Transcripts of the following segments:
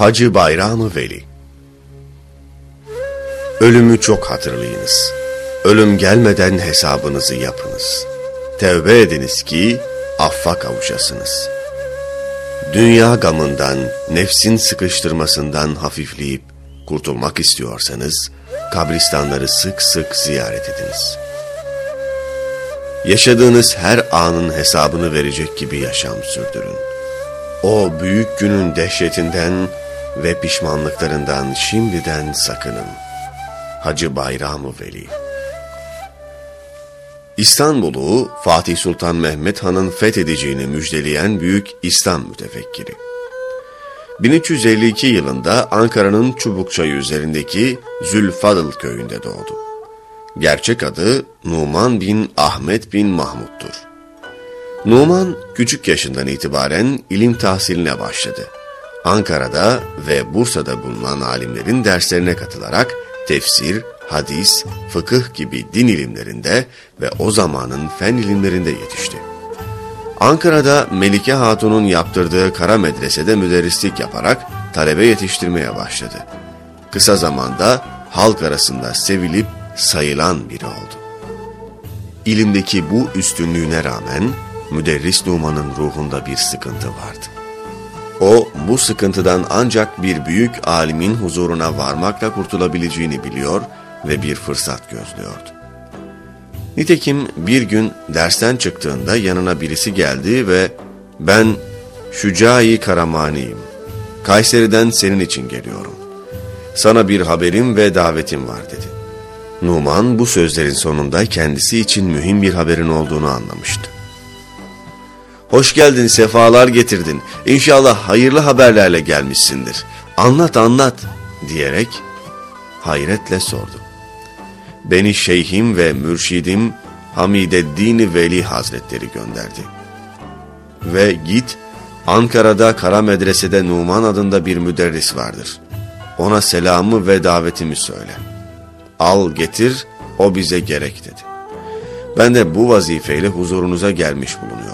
Hacı Bayramı Veli Ölümü çok hatırlayınız. Ölüm gelmeden hesabınızı yapınız. Tevbe ediniz ki affa kavuşasınız. Dünya gamından, nefsin sıkıştırmasından hafifleyip kurtulmak istiyorsanız, kabristanları sık sık ziyaret ediniz. Yaşadığınız her anın hesabını verecek gibi yaşam sürdürün. O büyük günün dehşetinden ve pişmanlıklarından şimdiden sakının. Hacı Bayramı Veli İstanbul'u Fatih Sultan Mehmet Han'ın fethedeceğini müjdeleyen büyük İslam mütefekkiri. 1352 yılında Ankara'nın Çubukçayı üzerindeki Zülfadıl köyünde doğdu. Gerçek adı Numan bin Ahmet bin Mahmud'dur. Numan küçük yaşından itibaren ilim tahsiline başladı. Ankara'da ve Bursa'da bulunan alimlerin derslerine katılarak tefsir, hadis, fıkıh gibi din ilimlerinde ve o zamanın fen ilimlerinde yetişti. Ankara'da Melike Hatun'un yaptırdığı kara medresede müderrislik yaparak talebe yetiştirmeye başladı. Kısa zamanda halk arasında sevilip sayılan biri oldu. İlimdeki bu üstünlüğüne rağmen müderris Numan'ın ruhunda bir sıkıntı vardı. O bu sıkıntıdan ancak bir büyük alimin huzuruna varmakla kurtulabileceğini biliyor ve bir fırsat gözlüyordu. Nitekim bir gün dersten çıktığında yanına birisi geldi ve ben Şücai Karamani'yim. Kayseri'den senin için geliyorum. Sana bir haberim ve davetim var dedi. Numan bu sözlerin sonunda kendisi için mühim bir haberin olduğunu anlamıştı. Hoş geldin, sefalar getirdin. İnşallah hayırlı haberlerle gelmişsindir. Anlat anlat diyerek hayretle sordu. Beni şeyhim ve mürşidim Hamideddin Veli Hazretleri gönderdi. Ve git Ankara'da Kara Medrese'de Numan adında bir müderris vardır. Ona selamı ve davetimi söyle. Al getir, o bize gerek dedi. Ben de bu vazifeyle huzurunuza gelmiş bulunuyorum.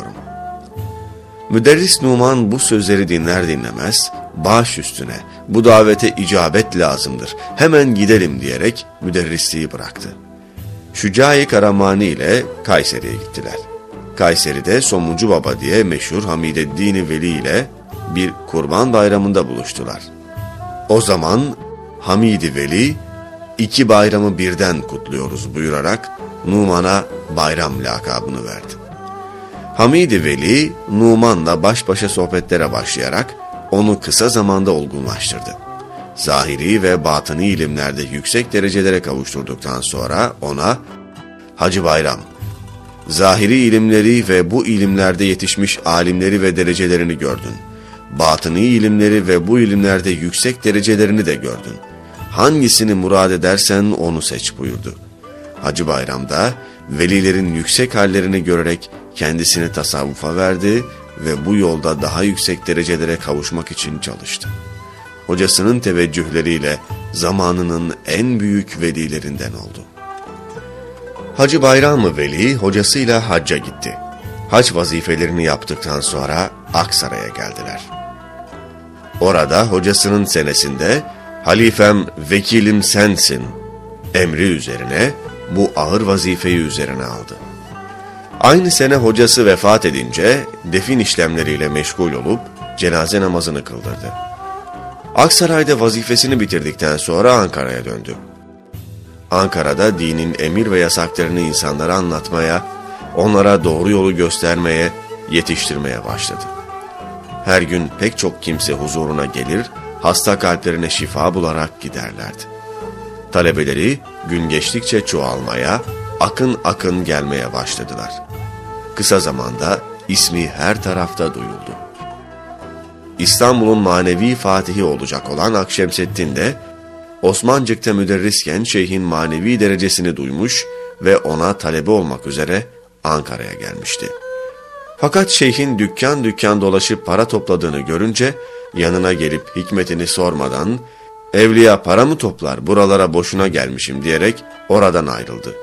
Müderris Numan bu sözleri dinler dinlemez, baş üstüne bu davete icabet lazımdır, hemen gidelim diyerek müderrisliği bıraktı. Şücai Karamani ile Kayseri'ye gittiler. Kayseri'de Somuncu Baba diye meşhur Hamideddin Veli ile bir kurban bayramında buluştular. O zaman Hamidi Veli iki bayramı birden kutluyoruz buyurarak Numan'a bayram lakabını verdi. Hamidi Veli, Numan'la baş başa sohbetlere başlayarak onu kısa zamanda olgunlaştırdı. Zahiri ve batını ilimlerde yüksek derecelere kavuşturduktan sonra ona Hacı Bayram, zahiri ilimleri ve bu ilimlerde yetişmiş alimleri ve derecelerini gördün. Batıni ilimleri ve bu ilimlerde yüksek derecelerini de gördün. Hangisini murad edersen onu seç buyurdu. Hacı Bayram'da velilerin yüksek hallerini görerek kendisini tasavvufa verdi ve bu yolda daha yüksek derecelere kavuşmak için çalıştı. Hocasının teveccühleriyle zamanının en büyük velilerinden oldu. Hacı Bayram Veli hocasıyla hacca gitti. Hac vazifelerini yaptıktan sonra Aksaray'a geldiler. Orada hocasının senesinde halifem vekilim sensin emri üzerine bu ağır vazifeyi üzerine aldı. Aynı sene hocası vefat edince defin işlemleriyle meşgul olup cenaze namazını kıldırdı. Aksaray'da vazifesini bitirdikten sonra Ankara'ya döndü. Ankara'da dinin emir ve yasaklarını insanlara anlatmaya, onlara doğru yolu göstermeye, yetiştirmeye başladı. Her gün pek çok kimse huzuruna gelir, hasta kalplerine şifa bularak giderlerdi. Talebeleri gün geçtikçe çoğalmaya, akın akın gelmeye başladılar. Kısa zamanda ismi her tarafta duyuldu. İstanbul'un manevi fatihi olacak olan Akşemseddin de Osmancık'ta müderrisken şeyhin manevi derecesini duymuş ve ona talebe olmak üzere Ankara'ya gelmişti. Fakat şeyhin dükkan dükkan dolaşıp para topladığını görünce yanına gelip hikmetini sormadan evliya para mı toplar buralara boşuna gelmişim diyerek oradan ayrıldı.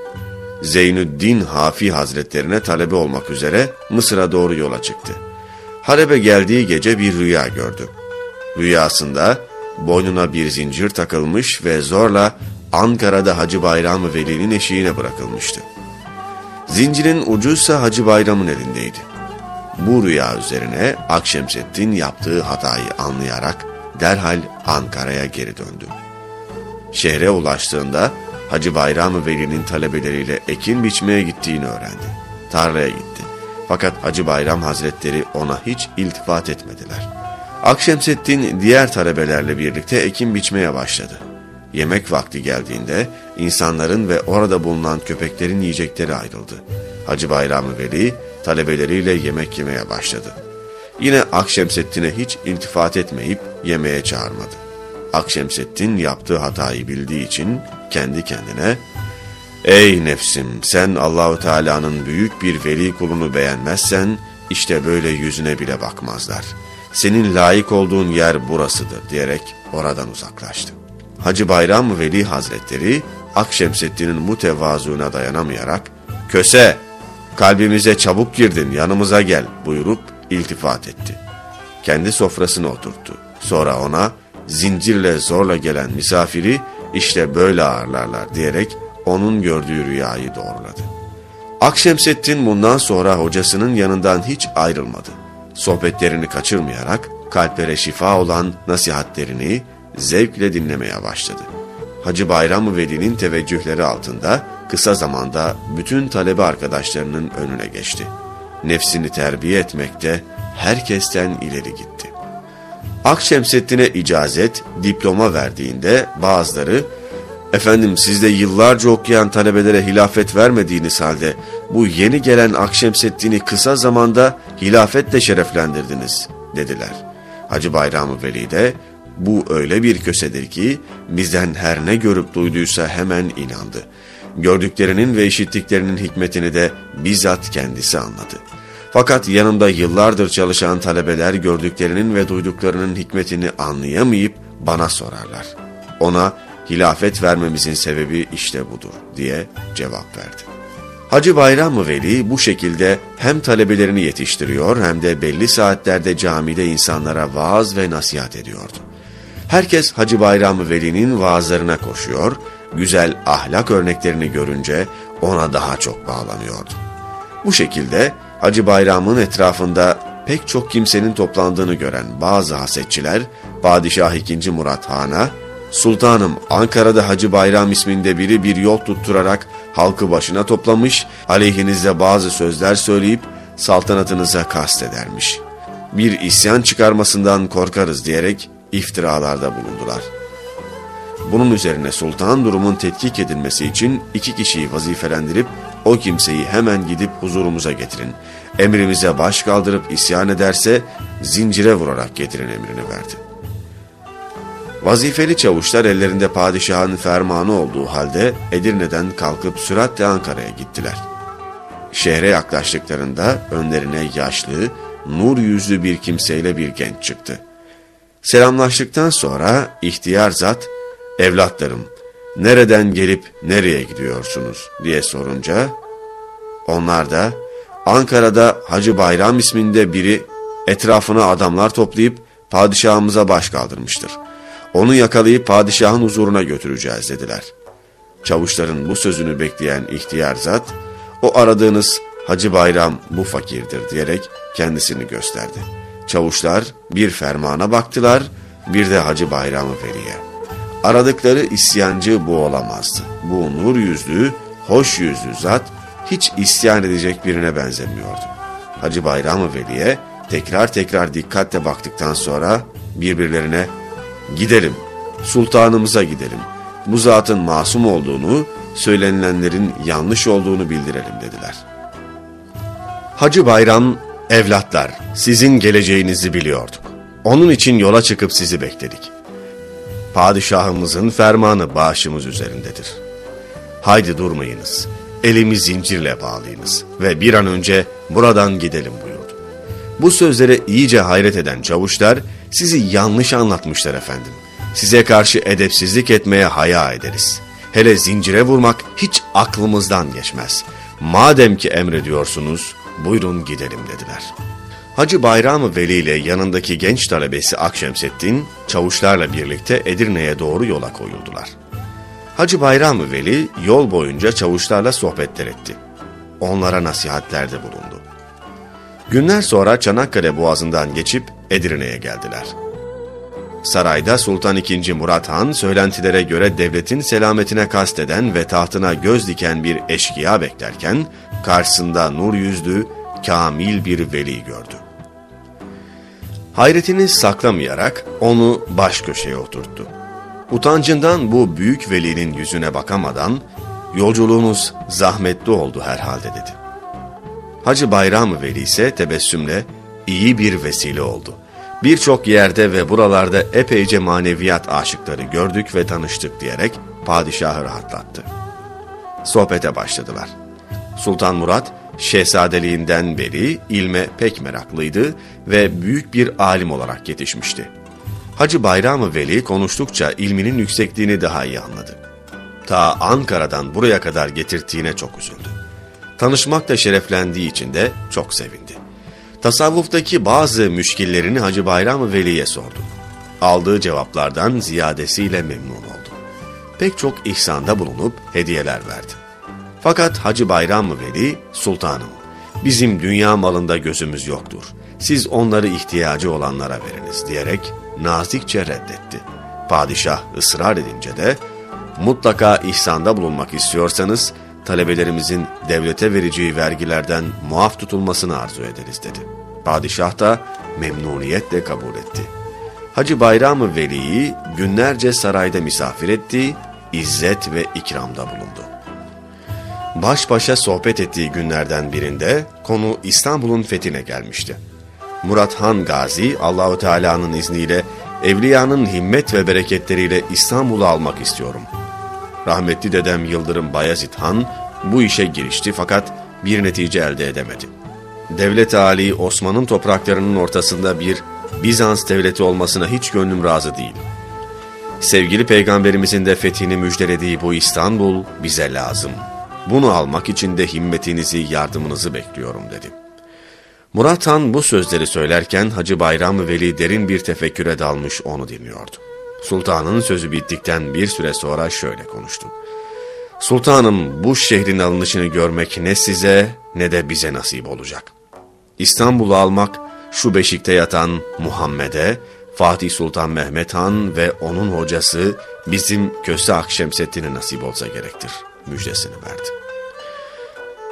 Zeynüddin Hafi Hazretlerine talebe olmak üzere Mısır'a doğru yola çıktı. Halep'e geldiği gece bir rüya gördü. Rüyasında boynuna bir zincir takılmış ve zorla Ankara'da Hacı Bayram Veli'nin eşiğine bırakılmıştı. Zincirin ucuysa Hacı Bayram'ın elindeydi. Bu rüya üzerine Akşemseddin yaptığı hatayı anlayarak derhal Ankara'ya geri döndü. Şehre ulaştığında Hacı Bayram Veli'nin talebeleriyle ekin biçmeye gittiğini öğrendi. Tarlaya gitti. Fakat Hacı Bayram Hazretleri ona hiç iltifat etmediler. Akşemseddin diğer talebelerle birlikte ekin biçmeye başladı. Yemek vakti geldiğinde insanların ve orada bulunan köpeklerin yiyecekleri ayrıldı. Hacı Bayram Veli talebeleriyle yemek yemeye başladı. Yine Akşemseddin'e hiç iltifat etmeyip yemeğe çağırmadı. Akşemseddin yaptığı hatayı bildiği için kendi kendine Ey nefsim sen Allahu Teala'nın büyük bir veli kulunu beğenmezsen işte böyle yüzüne bile bakmazlar. Senin layık olduğun yer burasıdır diyerek oradan uzaklaştı. Hacı Bayram Veli Hazretleri Akşemseddin'in bu tevazuuna dayanamayarak Köse kalbimize çabuk girdin yanımıza gel buyurup iltifat etti. Kendi sofrasına oturttu. Sonra ona zincirle zorla gelen misafiri işte böyle ağırlarlar diyerek onun gördüğü rüyayı doğruladı. Akşemseddin bundan sonra hocasının yanından hiç ayrılmadı. Sohbetlerini kaçırmayarak kalplere şifa olan nasihatlerini zevkle dinlemeye başladı. Hacı Bayram Veli'nin teveccühleri altında kısa zamanda bütün talebe arkadaşlarının önüne geçti. Nefsini terbiye etmekte herkesten ileri gitti. Akşemseddin'e icazet, diploma verdiğinde bazıları Efendim siz de yıllarca okuyan talebelere hilafet vermediğiniz halde bu yeni gelen Akşemseddin'i kısa zamanda hilafetle şereflendirdiniz dediler. Hacı Bayram Veli de bu öyle bir kösedir ki bizden her ne görüp duyduysa hemen inandı. Gördüklerinin ve işittiklerinin hikmetini de bizzat kendisi anladı. Fakat yanında yıllardır çalışan talebeler gördüklerinin ve duyduklarının hikmetini anlayamayıp bana sorarlar. Ona hilafet vermemizin sebebi işte budur diye cevap verdi. Hacı Bayram Veli bu şekilde hem talebelerini yetiştiriyor hem de belli saatlerde camide insanlara vaaz ve nasihat ediyordu. Herkes Hacı Bayram Veli'nin vaazlarına koşuyor, güzel ahlak örneklerini görünce ona daha çok bağlanıyordu. Bu şekilde Hacı Bayram'ın etrafında pek çok kimsenin toplandığını gören bazı hasetçiler Padişah II. Murat Han'a Sultanım Ankara'da Hacı Bayram isminde biri bir yol tutturarak halkı başına toplamış, aleyhinizde bazı sözler söyleyip saltanatınıza kastedermiş. Bir isyan çıkarmasından korkarız diyerek iftiralarda bulundular. Bunun üzerine sultan durumun tetkik edilmesi için iki kişiyi vazifelendirip o kimseyi hemen gidip huzurumuza getirin. Emrimize baş kaldırıp isyan ederse zincire vurarak getirin emrini verdi. Vazifeli çavuşlar ellerinde padişahın fermanı olduğu halde Edirne'den kalkıp süratle Ankara'ya gittiler. Şehre yaklaştıklarında önlerine yaşlı, nur yüzlü bir kimseyle bir genç çıktı. Selamlaştıktan sonra ihtiyar zat, evlatlarım nereden gelip nereye gidiyorsunuz diye sorunca, onlar da Ankara'da Hacı Bayram isminde biri etrafına adamlar toplayıp padişahımıza baş kaldırmıştır. Onu yakalayıp padişahın huzuruna götüreceğiz dediler. Çavuşların bu sözünü bekleyen ihtiyar zat, o aradığınız Hacı Bayram bu fakirdir diyerek kendisini gösterdi. Çavuşlar bir fermana baktılar, bir de Hacı Bayram'ı Veli'ye. Aradıkları isyancı bu olamazdı. Bu nur yüzlü, hoş yüzlü zat hiç isyan edecek birine benzemiyordu. Hacı Bayram-ı Veli'ye tekrar tekrar dikkatle baktıktan sonra birbirlerine gidelim, sultanımıza gidelim. Bu zatın masum olduğunu, söylenilenlerin yanlış olduğunu bildirelim dediler. Hacı Bayram, evlatlar sizin geleceğinizi biliyorduk. Onun için yola çıkıp sizi bekledik. Padişahımızın fermanı başımız üzerindedir. Haydi durmayınız, elimi zincirle bağlayınız ve bir an önce buradan gidelim buyurdu. Bu sözlere iyice hayret eden çavuşlar sizi yanlış anlatmışlar efendim. Size karşı edepsizlik etmeye haya ederiz. Hele zincire vurmak hiç aklımızdan geçmez. Madem ki emrediyorsunuz buyurun gidelim dediler. Hacı Bayram-ı Veli ile yanındaki genç talebesi Akşemseddin, çavuşlarla birlikte Edirne'ye doğru yola koyuldular. Hacı Bayram-ı Veli yol boyunca çavuşlarla sohbetler etti. Onlara nasihatlerde bulundu. Günler sonra Çanakkale Boğazı'ndan geçip Edirne'ye geldiler. Sarayda Sultan II. Murat Han söylentilere göre devletin selametine kasteden ve tahtına göz diken bir eşkıya beklerken karşısında nur yüzlü, kamil bir veli gördü. Hayretini saklamayarak onu baş köşeye oturttu. Utancından bu büyük velinin yüzüne bakamadan, yolculuğunuz zahmetli oldu herhalde dedi. Hacı Bayram Veli ise tebessümle iyi bir vesile oldu. Birçok yerde ve buralarda epeyce maneviyat aşıkları gördük ve tanıştık diyerek padişahı rahatlattı. Sohbete başladılar. Sultan Murat, şehzadeliğinden beri ilme pek meraklıydı ve büyük bir alim olarak yetişmişti. Hacı Bayram-ı Veli konuştukça ilminin yüksekliğini daha iyi anladı. Ta Ankara'dan buraya kadar getirdiğine çok üzüldü. Tanışmakla şereflendiği için de çok sevindi. Tasavvuftaki bazı müşkillerini Hacı Bayram-ı Veli'ye sordu. Aldığı cevaplardan ziyadesiyle memnun oldu. Pek çok ihsanda bulunup hediyeler verdi. Fakat Hacı Bayram-ı Veli, sultanım, bizim dünya malında gözümüz yoktur. Siz onları ihtiyacı olanlara veriniz diyerek nazikçe reddetti. Padişah ısrar edince de mutlaka ihsanda bulunmak istiyorsanız talebelerimizin devlete vereceği vergilerden muaf tutulmasını arzu ederiz dedi. Padişah da memnuniyetle kabul etti. Hacı Bayram-ı Veli'yi günlerce sarayda misafir etti, izzet ve ikramda bulundu. Baş başa sohbet ettiği günlerden birinde konu İstanbul'un fethine gelmişti. Murat Han Gazi Allahu Teala'nın izniyle evliyanın himmet ve bereketleriyle İstanbul'u almak istiyorum. Rahmetli dedem Yıldırım Bayezid Han bu işe girişti fakat bir netice elde edemedi. Devlet Ali Osman'ın topraklarının ortasında bir Bizans devleti olmasına hiç gönlüm razı değil. Sevgili peygamberimizin de fethini müjdelediği bu İstanbul bize lazım. Bunu almak için de himmetinizi, yardımınızı bekliyorum dedi. Murat Han bu sözleri söylerken Hacı Bayram Veli derin bir tefekküre dalmış onu dinliyordu. Sultanın sözü bittikten bir süre sonra şöyle konuştu. Sultanım bu şehrin alınışını görmek ne size ne de bize nasip olacak. İstanbul'u almak şu beşikte yatan Muhammed'e, Fatih Sultan Mehmet Han ve onun hocası bizim Köse Akşemseddin'e nasip olsa gerektir müjdesini verdi.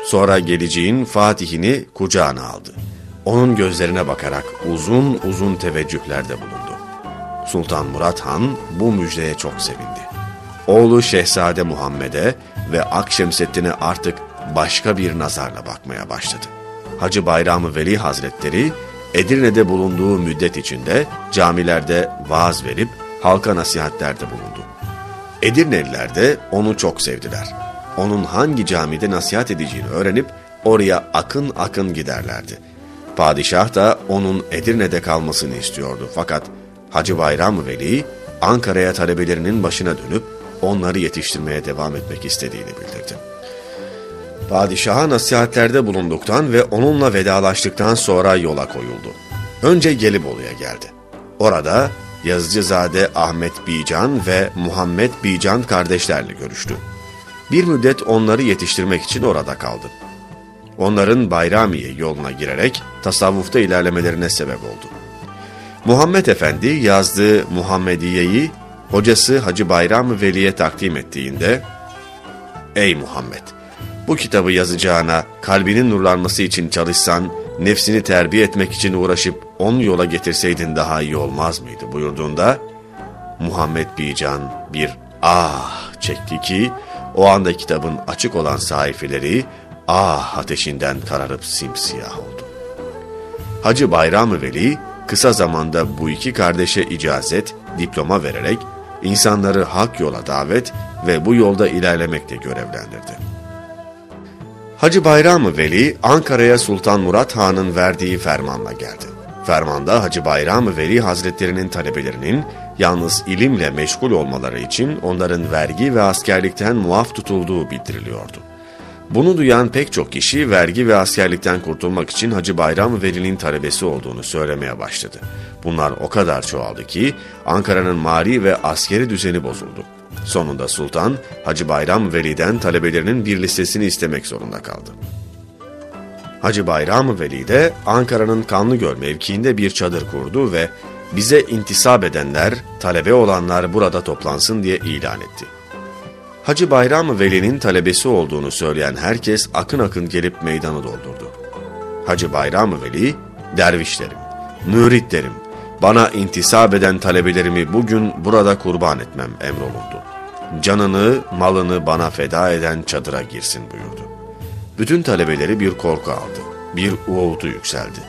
Sonra geleceğin Fatih'ini kucağına aldı. Onun gözlerine bakarak uzun uzun teveccühlerde bulundu. Sultan Murat Han bu müjdeye çok sevindi. Oğlu Şehzade Muhammed'e ve Akşemseddin'e artık başka bir nazarla bakmaya başladı. Hacı Bayram-ı Veli Hazretleri Edirne'de bulunduğu müddet içinde camilerde vaaz verip halka nasihatlerde bulundu. Edirneliler de onu çok sevdiler. Onun hangi camide nasihat edeceğini öğrenip oraya akın akın giderlerdi. Padişah da onun Edirne'de kalmasını istiyordu fakat Hacı Bayram Veli Ankara'ya talebelerinin başına dönüp onları yetiştirmeye devam etmek istediğini bildirdi. Padişaha nasihatlerde bulunduktan ve onunla vedalaştıktan sonra yola koyuldu. Önce Gelibolu'ya geldi. Orada Yazıcızade Ahmet Bican ve Muhammed Bican kardeşlerle görüştü. Bir müddet onları yetiştirmek için orada kaldı. Onların Bayramiye yoluna girerek tasavvufta ilerlemelerine sebep oldu. Muhammed Efendi yazdığı Muhammediye'yi hocası Hacı Bayram Veli'ye takdim ettiğinde Ey Muhammed! Bu kitabı yazacağına kalbinin nurlanması için çalışsan, nefsini terbiye etmek için uğraşıp onu yola getirseydin daha iyi olmaz mıydı buyurduğunda Muhammed Bican bir ah çekti ki o anda kitabın açık olan sayfeleri ah ateşinden kararıp simsiyah oldu. Hacı Bayram Veli kısa zamanda bu iki kardeşe icazet, diploma vererek insanları hak yola davet ve bu yolda ilerlemekle görevlendirdi. Hacı Bayram Veli Ankara'ya Sultan Murat Han'ın verdiği fermanla geldi. Fermanda Hacı Bayram Veli Hazretlerinin talebelerinin yalnız ilimle meşgul olmaları için onların vergi ve askerlikten muaf tutulduğu bildiriliyordu. Bunu duyan pek çok kişi vergi ve askerlikten kurtulmak için Hacı Bayram Veli'nin talebesi olduğunu söylemeye başladı. Bunlar o kadar çoğaldı ki Ankara'nın mali ve askeri düzeni bozuldu. Sonunda sultan Hacı Bayram Veli'den talebelerinin bir listesini istemek zorunda kaldı. Hacı Bayram Veli de Ankara'nın Kanlıgöl mevkiinde bir çadır kurdu ve bize intisap edenler, talebe olanlar burada toplansın diye ilan etti. Hacı Bayram Veli'nin talebesi olduğunu söyleyen herkes akın akın gelip meydanı doldurdu. Hacı Bayram Veli, dervişlerim, müritlerim, bana intisap eden talebelerimi bugün burada kurban etmem emrolundu. Canını, malını bana feda eden çadıra girsin buyurdu. Bütün talebeleri bir korku aldı. Bir uğultu yükseldi.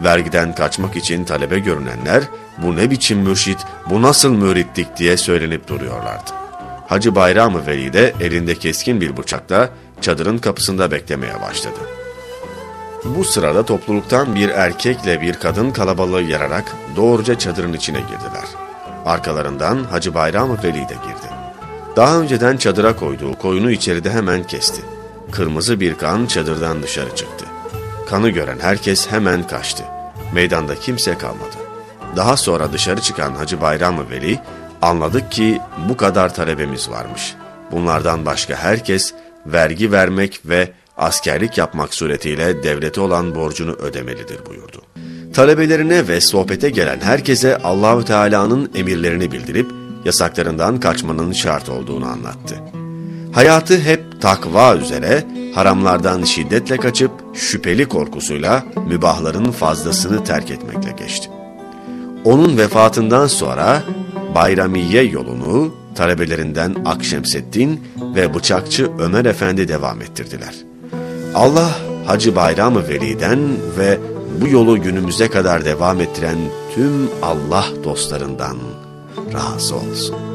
Vergiden kaçmak için talebe görünenler, bu ne biçim mürşit, bu nasıl müritlik diye söylenip duruyorlardı. Hacı Bayram Veli de elinde keskin bir bıçakla çadırın kapısında beklemeye başladı. Bu sırada topluluktan bir erkekle bir kadın kalabalığı yararak doğruca çadırın içine girdiler. Arkalarından Hacı Bayram Veli de girdi. Daha önceden çadıra koyduğu koyunu içeride hemen kesti. Kırmızı bir kan çadırdan dışarı çıktı. Kanı gören herkes hemen kaçtı. Meydanda kimse kalmadı. Daha sonra dışarı çıkan Hacı Bayram Veli anladık ki bu kadar talebemiz varmış. Bunlardan başka herkes vergi vermek ve askerlik yapmak suretiyle devlete olan borcunu ödemelidir buyurdu. Talebelerine ve sohbete gelen herkese Allahü Teala'nın emirlerini bildirip yasaklarından kaçmanın şart olduğunu anlattı. Hayatı hep takva üzere, haramlardan şiddetle kaçıp şüpheli korkusuyla mübahların fazlasını terk etmekle geçti. Onun vefatından sonra Bayramiye yolunu talebelerinden Akşemseddin ve bıçakçı Ömer Efendi devam ettirdiler. Allah Hacı Bayram Veli'den ve bu yolu günümüze kadar devam ettiren tüm Allah dostlarından razı olsun.